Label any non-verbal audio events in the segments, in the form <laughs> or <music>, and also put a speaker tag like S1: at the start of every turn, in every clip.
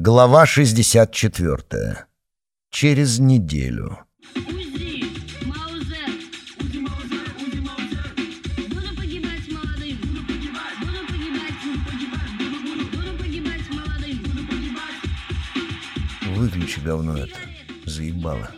S1: Глава 64. Через неделю.
S2: Узи, Маузер, Узи, Маузер, Узи, Маузер. Буду погибать молодым. Буду погибать. Буду погибать. Буду погибать. Буду погибать молодым. Буду погибать.
S1: Выключи говно это. Заебало.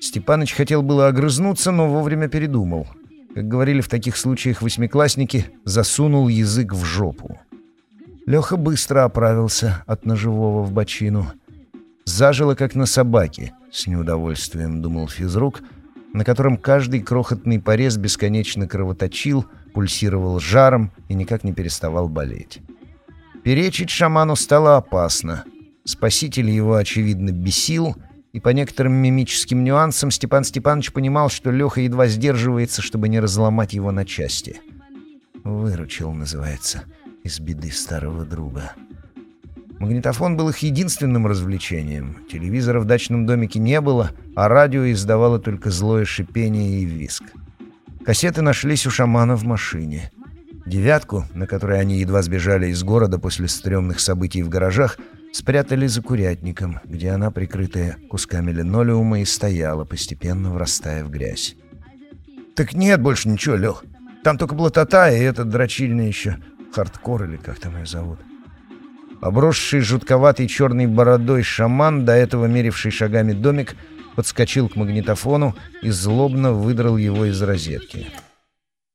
S1: Степаныч хотел было огрызнуться, но вовремя передумал. Как говорили в таких случаях восьмиклассники, засунул язык в жопу. Леха быстро оправился от ножевого в бочину. Зажило, как на собаке, с неудовольствием думал физрук, на котором каждый крохотный порез бесконечно кровоточил, пульсировал жаром и никак не переставал болеть. Перечить шаману стало опасно. Спаситель его, очевидно, бесил, и по некоторым мимическим нюансам Степан Степанович понимал, что Леха едва сдерживается, чтобы не разломать его на части. «Выручил» называется из беды старого друга. Магнитофон был их единственным развлечением. Телевизора в дачном домике не было, а радио издавало только злое шипение и виск. Кассеты нашлись у шамана в машине. Девятку, на которой они едва сбежали из города после стрёмных событий в гаражах, спрятали за курятником, где она, прикрытая кусками линолеума, и стояла, постепенно врастая в грязь. «Так нет больше ничего, Лех. Там только блатота и этот дрочильный еще хардкор или как там ее зовут. Обросший жутковатой черной бородой шаман, до этого меривший шагами домик, подскочил к магнитофону и злобно выдрал его из розетки.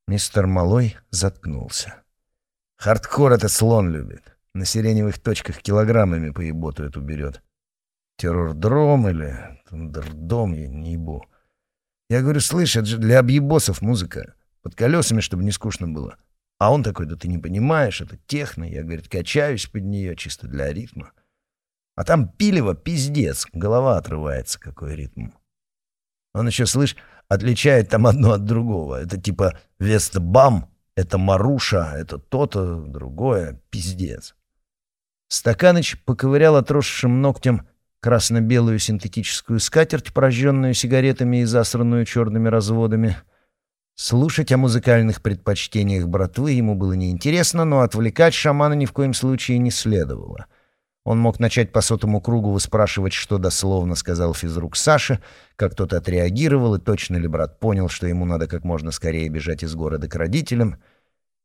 S1: Мистер Малой заткнулся. Хардкор это слон любит. На сиреневых точках килограммами по еботу эту берет. Террордром или тандердом, я не ебу. Я говорю, слышь, это же для объебосов музыка. Под колесами, чтобы не скучно было. А он такой, да ты не понимаешь, это техно. Я, говорит, качаюсь под нее чисто для ритма. А там пилево пиздец, голова отрывается, какой ритм. Он еще, слышь, отличает там одно от другого. Это типа Вестбам, это Маруша, это то-то, другое, пиздец. Стаканыч поковырял отросшим ногтем красно-белую синтетическую скатерть, прожженную сигаретами и засранную черными разводами — Слушать о музыкальных предпочтениях братвы ему было неинтересно, но отвлекать шамана ни в коем случае не следовало. Он мог начать по сотому кругу выспрашивать, что дословно сказал физрук Саша, как тот отреагировал, и точно ли брат понял, что ему надо как можно скорее бежать из города к родителям.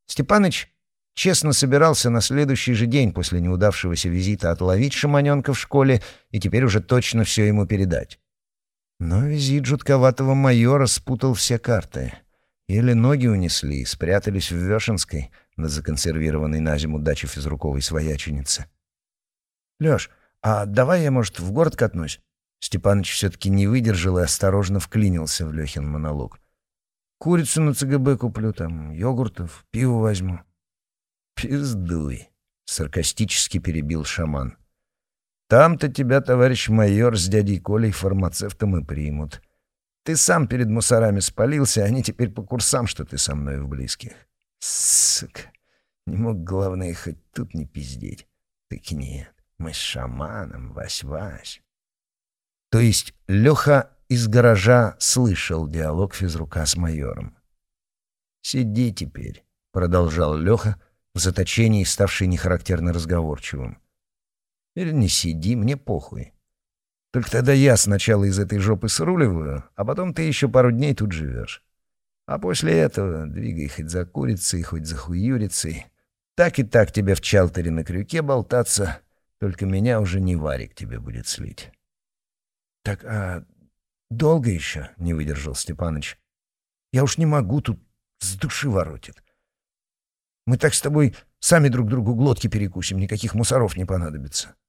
S1: Степаныч честно собирался на следующий же день после неудавшегося визита отловить шаманенка в школе и теперь уже точно все ему передать. Но визит жутковатого майора спутал все карты — или ноги унесли и спрятались в Вешенской, на законсервированной на зиму даче физруковой свояченицы. «Лёш, а давай я, может, в город катнусь?» Степаныч все-таки не выдержал и осторожно вклинился в Лехин монолог. «Курицу на ЦГБ куплю, там, йогуртов, пиво возьму». «Пиздуй», — саркастически перебил шаман. «Там-то тебя, товарищ майор, с дядей Колей фармацевтом и примут. Ты сам перед мусорами спалился, а они теперь по курсам, что ты со мной в близких. Сука. Не мог, главное, хоть тут не пиздеть. Так нет, мы с шаманом, Вась-Вась. То есть Леха из гаража слышал диалог физрука с майором. «Сиди теперь», — продолжал Леха, в заточении ставший нехарактерно разговорчивым. «Или не сиди, мне похуй. Только тогда я сначала из этой жопы сруливаю, а потом ты еще пару дней тут живешь. А после этого двигай хоть за курицей, хоть за хуюрицей. Так и так тебе в чалтере на крюке болтаться, только меня уже не варик тебе будет слить. — Так, а долго еще? — не выдержал Степаныч. — Я уж не могу, тут с души воротит. Мы так с тобой сами друг другу глотки перекусим, никаких мусоров не понадобится. —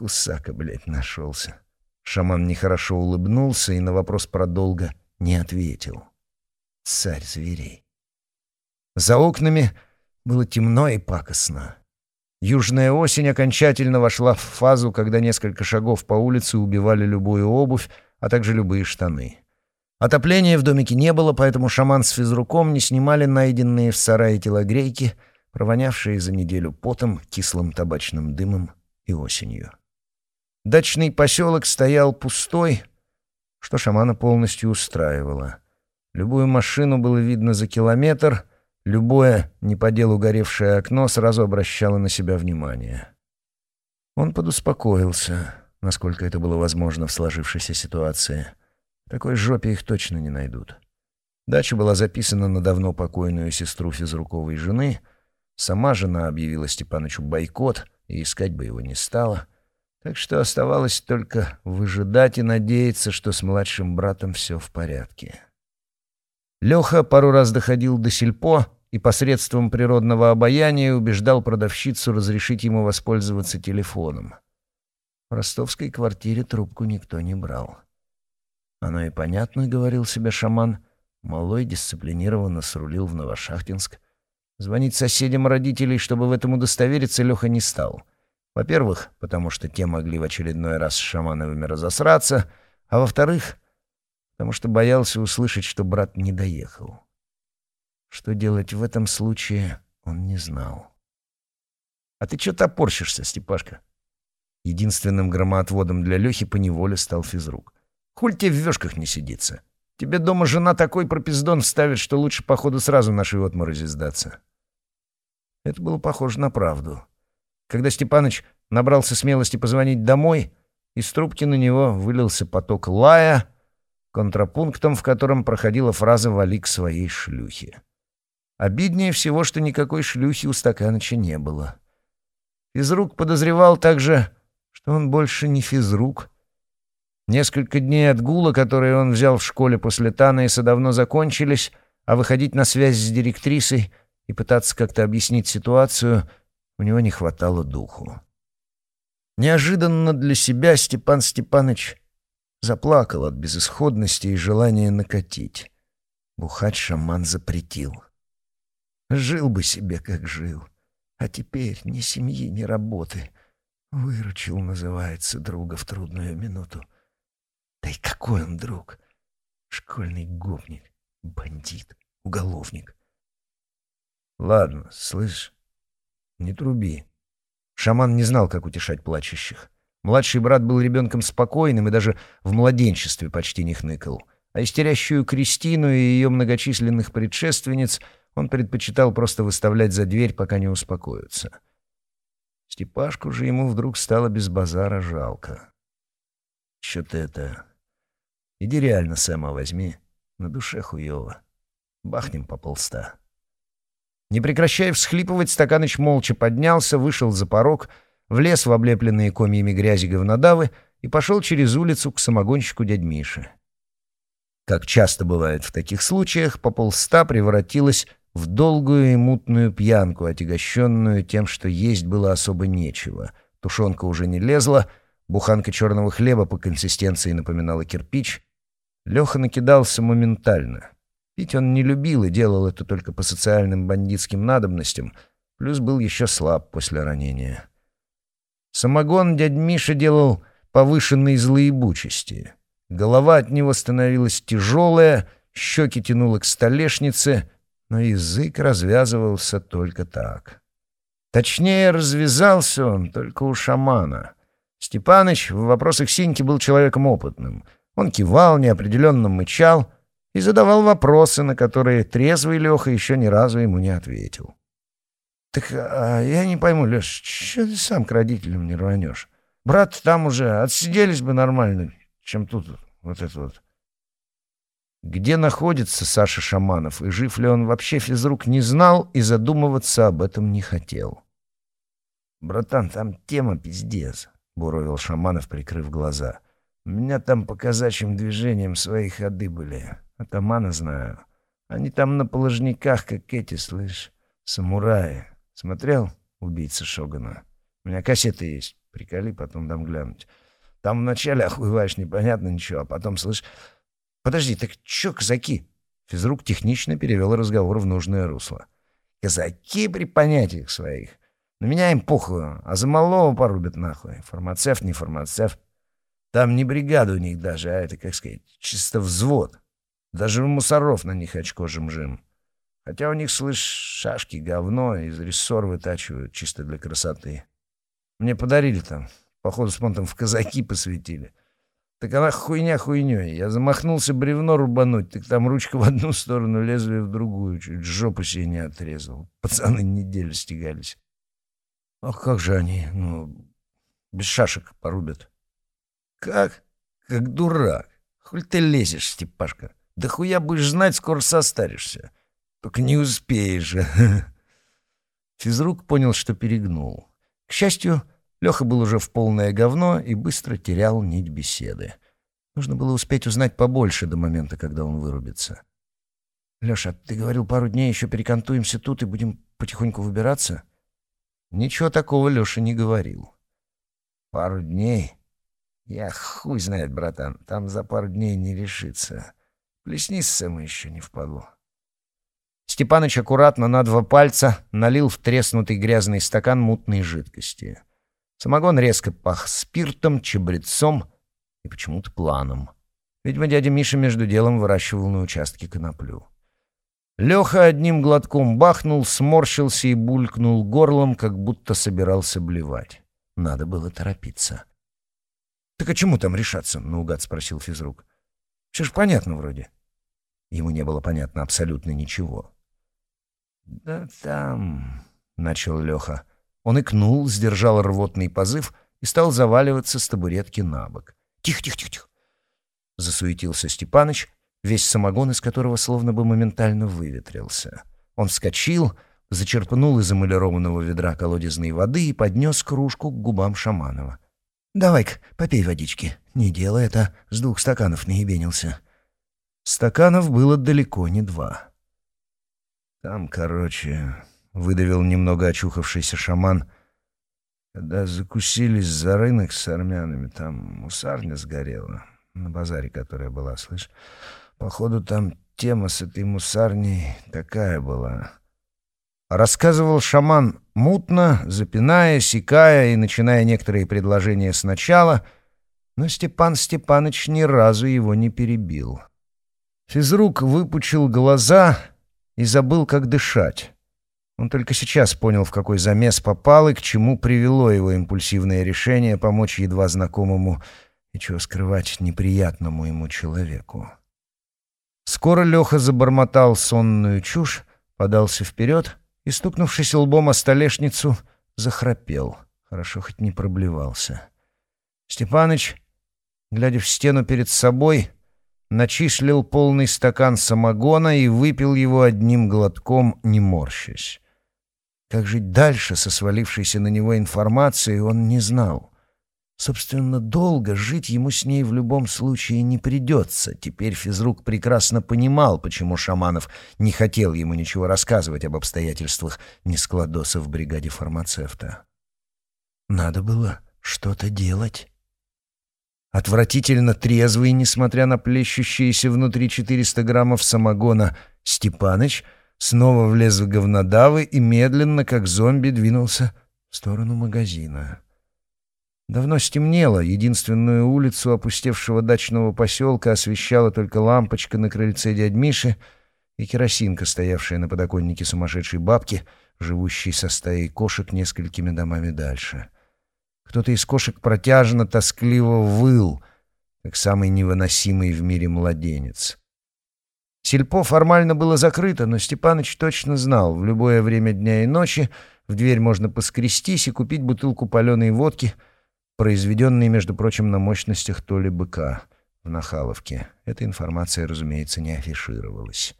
S1: Кусака, блядь, нашелся. Шаман нехорошо улыбнулся и на вопрос про долго не ответил. Царь зверей. За окнами было темно и пакостно. Южная осень окончательно вошла в фазу, когда несколько шагов по улице убивали любую обувь, а также любые штаны. Отопления в домике не было, поэтому шаман с физруком не снимали найденные в сарае телогрейки, провонявшие за неделю потом, кислым табачным дымом и осенью. Дачный поселок стоял пустой, что шамана полностью устраивало. Любую машину было видно за километр, любое не по делу горевшее окно сразу обращало на себя внимание. Он подуспокоился, насколько это было возможно в сложившейся ситуации. В такой жопе их точно не найдут. Дача была записана на давно покойную сестру физруковой жены. Сама жена объявила Степанычу бойкот, и искать бы его не стала. Так что оставалось только выжидать и надеяться, что с младшим братом все в порядке. Леха пару раз доходил до сельпо и посредством природного обаяния убеждал продавщицу разрешить ему воспользоваться телефоном. В ростовской квартире трубку никто не брал. «Оно и понятно», — говорил себе шаман. Малой дисциплинированно срулил в Новошахтинск. Звонить соседям родителей, чтобы в этом удостовериться, Леха не стал. Во-первых, потому что те могли в очередной раз с Шамановыми разосраться, а во-вторых, потому что боялся услышать, что брат не доехал. Что делать в этом случае, он не знал. «А ты что топорщишься, Степашка?» Единственным громоотводом для Лехи поневоле стал физрук. «Хуль тебе в вешках не сидится? Тебе дома жена такой пропиздон вставит, что лучше, походу, сразу нашей отморози сдаться». Это было похоже на правду. Когда Степаныч набрался смелости позвонить домой, из трубки на него вылился поток лая, контрапунктом в котором проходила фраза «вали к своей шлюхе». Обиднее всего, что никакой шлюхи у Стаканыча не было. Физрук подозревал также, что он больше не физрук. Несколько дней отгула, которые он взял в школе после Танаиса, давно закончились, а выходить на связь с директрисой и пытаться как-то объяснить ситуацию у него не хватало духу. Неожиданно для себя Степан Степаныч заплакал от безысходности и желания накатить. Бухать шаман запретил. Жил бы себе, как жил. А теперь ни семьи, ни работы. Выручил, называется, друга в трудную минуту. Да и какой он друг? Школьный гопник, бандит, уголовник. Ладно, слышь, не труби. Шаман не знал, как утешать плачущих. Младший брат был ребенком спокойным и даже в младенчестве почти не хныкал. А истерящую Кристину и ее многочисленных предшественниц — он предпочитал просто выставлять за дверь, пока не успокоятся. Степашку же ему вдруг стало без базара жалко. Что-то это... Иди реально Сэма возьми. На душе хуёво. Бахнем по полста. Не прекращая всхлипывать, Стаканыч молча поднялся, вышел за порог, влез в облепленные комьями грязи говнодавы и пошел через улицу к самогонщику дядь Миши. Как часто бывает в таких случаях, по полста превратилась в долгую и мутную пьянку, отягощенную тем, что есть было особо нечего. Тушенка уже не лезла, буханка черного хлеба по консистенции напоминала кирпич. Леха накидался моментально. Пить он не любил и делал это только по социальным бандитским надобностям, плюс был еще слаб после ранения. Самогон дядь Миша делал повышенной злоебучести. Голова от него становилась тяжелая, щеки тянуло к столешнице — но язык развязывался только так. Точнее, развязался он только у шамана. Степаныч в вопросах Синьки был человеком опытным. Он кивал, неопределенно мычал и задавал вопросы, на которые трезвый Леха еще ни разу ему не ответил. «Так а я не пойму, Леш, что ты сам к родителям не рванешь? Брат там уже отсиделись бы нормально, чем тут вот это вот». Где находится Саша Шаманов и жив ли он вообще физрук не знал и задумываться об этом не хотел. «Братан, там тема пиздец», — буровил Шаманов, прикрыв глаза. «У меня там по казачьим движениям свои ходы были. Атамана знаю. Они там на положниках, как эти, слышь, самураи. Смотрел «Убийца Шогана»? У меня кассеты есть. Приколи, потом дам глянуть. Там вначале охуеваешь непонятно ничего, а потом, слышь, «Подожди, так чё казаки?» Физрук технично перевел разговор в нужное русло. «Казаки при понятиях своих. На меня им похуй, а за малого порубят нахуй. Фармацевт, не фармацевт. Там не бригада у них даже, а это, как сказать, чисто взвод. Даже у мусоров на них очко жим-жим. Хотя у них, слышь, шашки, говно, из рессор вытачивают чисто для красоты. Мне подарили там, походу, с понтом в казаки посвятили. Так она хуйня хуйней. Я замахнулся бревно рубануть, так там ручка в одну сторону, лезвие в другую. Чуть жопу себе не отрезал. Пацаны неделю стегались. А как же они, ну, Без шашек порубят. Как? Как дурак. Хуль ты лезешь, Степашка? Да хуя будешь знать, скоро состаришься. Только не успеешь. <laughs> Физрук понял, что перегнул. К счастью, Леха был уже в полное говно и быстро терял нить беседы. Нужно было успеть узнать побольше до момента, когда он вырубится. «Леша, ты говорил, пару дней еще перекантуемся тут и будем потихоньку выбираться?» Ничего такого Леша не говорил. «Пару дней? Я хуй знает, братан, там за пару дней не решится. Плеснись мы еще не впадло». Степаныч аккуратно на два пальца налил в треснутый грязный стакан мутной жидкости. Самогон резко пах спиртом, чабрецом и почему-то планом. Видимо, дядя Миша между делом выращивал на участке коноплю. Леха одним глотком бахнул, сморщился и булькнул горлом, как будто собирался блевать. Надо было торопиться. «Так а чему там решаться?» — наугад спросил физрук. «Все ж понятно вроде». Ему не было понятно абсолютно ничего. «Да там...» — начал Леха. Он икнул, сдержал рвотный позыв и стал заваливаться с табуретки на бок. «Тихо, тихо, тихо, тихо!» Засуетился Степаныч весь самогон из которого словно бы моментально выветрился. Он вскочил, зачерпнул из эмалированного ведра колодезной воды и поднес кружку к губам Шаманова. «Давай-ка, попей водички. Не делай это, с двух стаканов не ебенился». Стаканов было далеко не два. «Там, короче...» — выдавил немного очухавшийся шаман. «Когда закусились за рынок с армянами, там мусарня сгорела, на базаре, которая была, слышь? Походу, там тема с этой мусарней такая была. Рассказывал шаман мутно, запиная, секая и начиная некоторые предложения сначала, но Степан Степаныч ни разу его не перебил. Физрук выпучил глаза и забыл, как дышать. Он только сейчас понял, в какой замес попал и к чему привело его импульсивное решение помочь едва знакомому и, чего скрывать, неприятному ему человеку. Скоро Леха забормотал сонную чушь, подался вперед и, стукнувшись лбом о столешницу, захрапел. Хорошо хоть не проблевался. Степаныч, глядя в стену перед собой, начислил полный стакан самогона и выпил его одним глотком, не морщась. Как жить дальше со свалившейся на него информацией, он не знал. Собственно, долго жить ему с ней в любом случае не придется. Теперь физрук прекрасно понимал, почему Шаманов не хотел ему ничего рассказывать об обстоятельствах нескладоса в бригаде фармацевта. Надо было что-то делать. Отвратительно трезвый, несмотря на плещущиеся внутри 400 граммов самогона, Степаныч снова влез в говнодавы и медленно, как зомби, двинулся в сторону магазина. Давно стемнело, единственную улицу опустевшего дачного поселка освещала только лампочка на крыльце дядь Миши и керосинка, стоявшая на подоконнике сумасшедшей бабки, живущей со стаей кошек несколькими домами дальше. Кто-то из кошек протяжно, тоскливо выл, как самый невыносимый в мире младенец. Сельпо формально было закрыто, но Степаныч точно знал, в любое время дня и ночи в дверь можно поскрестись и купить бутылку паленой водки — произведенный, между прочим, на мощностях то ли быка в Нахаловке. Эта информация, разумеется, не афишировалась.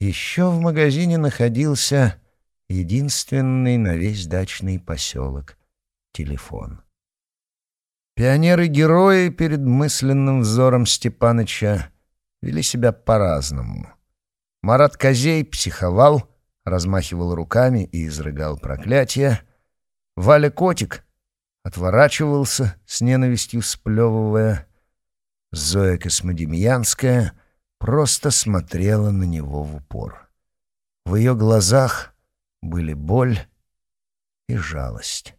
S1: Еще в магазине находился единственный на весь дачный поселок телефон. Пионеры-герои перед мысленным взором Степаныча вели себя по-разному. Марат Козей психовал, размахивал руками и изрыгал проклятия. Валя Котик отворачивался, с ненавистью сплевывая. Зоя Космодемьянская просто смотрела на него в упор. В ее глазах были боль и жалость.